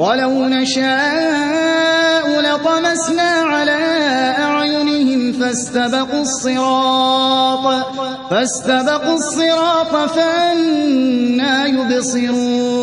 ولو نشاء لطمسنا على أعينهم فاستبقوا الصراط فاستبقوا الصراط فأنا يبصرون